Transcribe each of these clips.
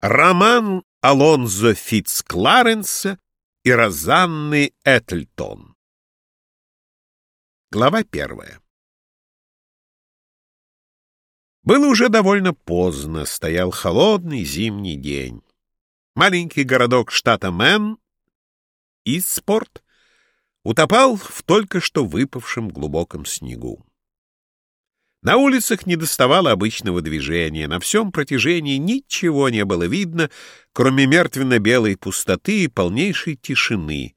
Роман Алонзо Фитцкларенса и Розанны Этлтон. Глава первая. Было уже довольно поздно, стоял холодный зимний день. Маленький городок штата Мэн, Истспорт, утопал в только что выпавшем глубоком снегу. На улицах не доставало обычного движения, на всем протяжении ничего не было видно, кроме мертвенно-белой пустоты и полнейшей тишины.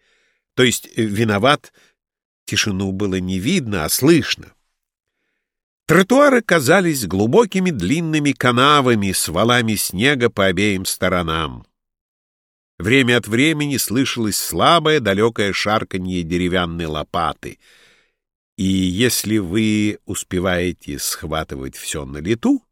То есть, э, виноват, тишину было не видно, а слышно. Тротуары казались глубокими длинными канавами с валами снега по обеим сторонам. Время от времени слышалось слабое далекое шарканье деревянной лопаты — и если вы успеваете схватывать все на лету,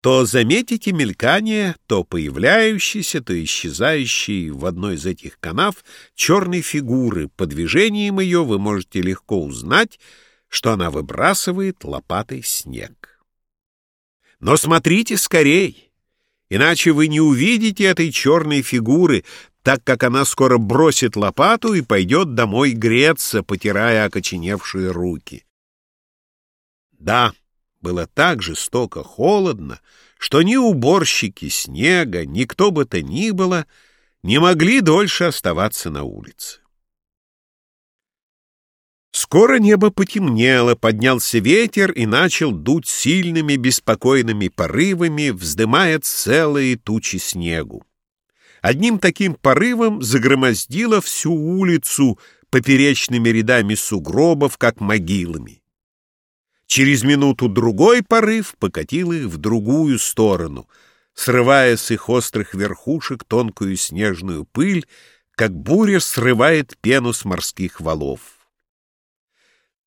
то заметите мелькание, то появляющейся, то исчезающей в одной из этих канав черной фигуры. По движениям ее вы можете легко узнать, что она выбрасывает лопатой снег. Но смотрите скорей, иначе вы не увидите этой черной фигуры, так как она скоро бросит лопату и пойдет домой греться, потирая окоченевшие руки. Да, было так жестоко холодно, что ни уборщики снега, ни кто бы то ни было не могли дольше оставаться на улице. Скоро небо потемнело, поднялся ветер и начал дуть сильными беспокойными порывами, вздымая целые тучи снегу. Одним таким порывом загромоздило всю улицу поперечными рядами сугробов, как могилами. Через минуту другой порыв покатил их в другую сторону, срывая с их острых верхушек тонкую снежную пыль, как буря срывает пену с морских валов.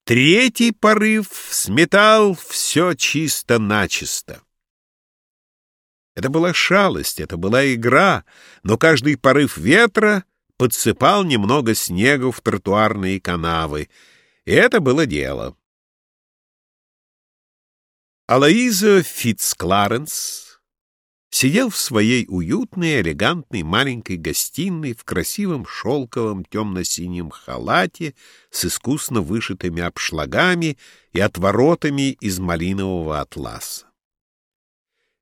Третий порыв сметал все чисто-начисто. Это была шалость, это была игра, но каждый порыв ветра подсыпал немного снега в тротуарные канавы, и это было дело. Алоиза Фитцкларенс сидел в своей уютной, элегантной маленькой гостиной в красивом шелковом темно-синем халате с искусно вышитыми обшлагами и отворотами из малинового атласа.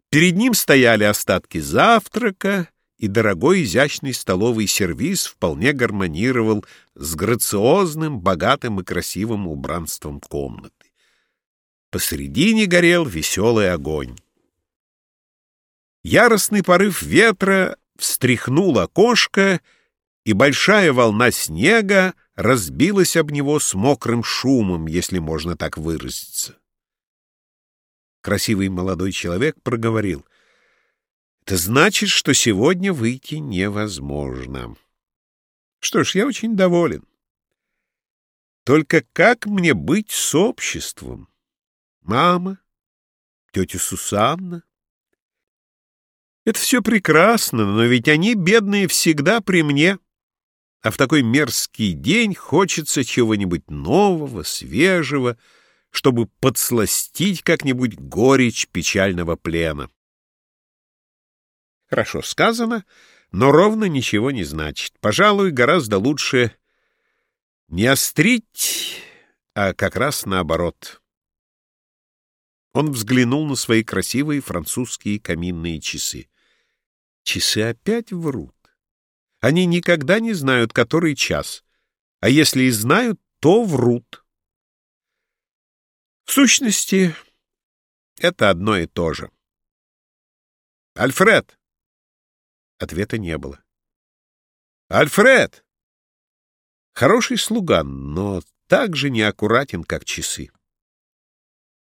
Перед ним стояли остатки завтрака, и дорогой изящный столовый сервиз вполне гармонировал с грациозным, богатым и красивым убранством комнаты. Посредине горел веселый огонь. Яростный порыв ветра встряхнул окошко, и большая волна снега разбилась об него с мокрым шумом, если можно так выразиться. Красивый молодой человек проговорил. «Это значит, что сегодня выйти невозможно. Что ж, я очень доволен. Только как мне быть с обществом? Мама, тетя Сусанна? Это все прекрасно, но ведь они, бедные, всегда при мне. А в такой мерзкий день хочется чего-нибудь нового, свежего, чтобы подсластить как-нибудь горечь печального плена. Хорошо сказано, но ровно ничего не значит. Пожалуй, гораздо лучше не острить, а как раз наоборот. Он взглянул на свои красивые французские каминные часы. Часы опять врут. Они никогда не знают, который час, а если и знают, то врут. Сущности, это одно и то же. «Альфред!» Ответа не было. «Альфред!» Хороший слуга, но так же неаккуратен, как часы.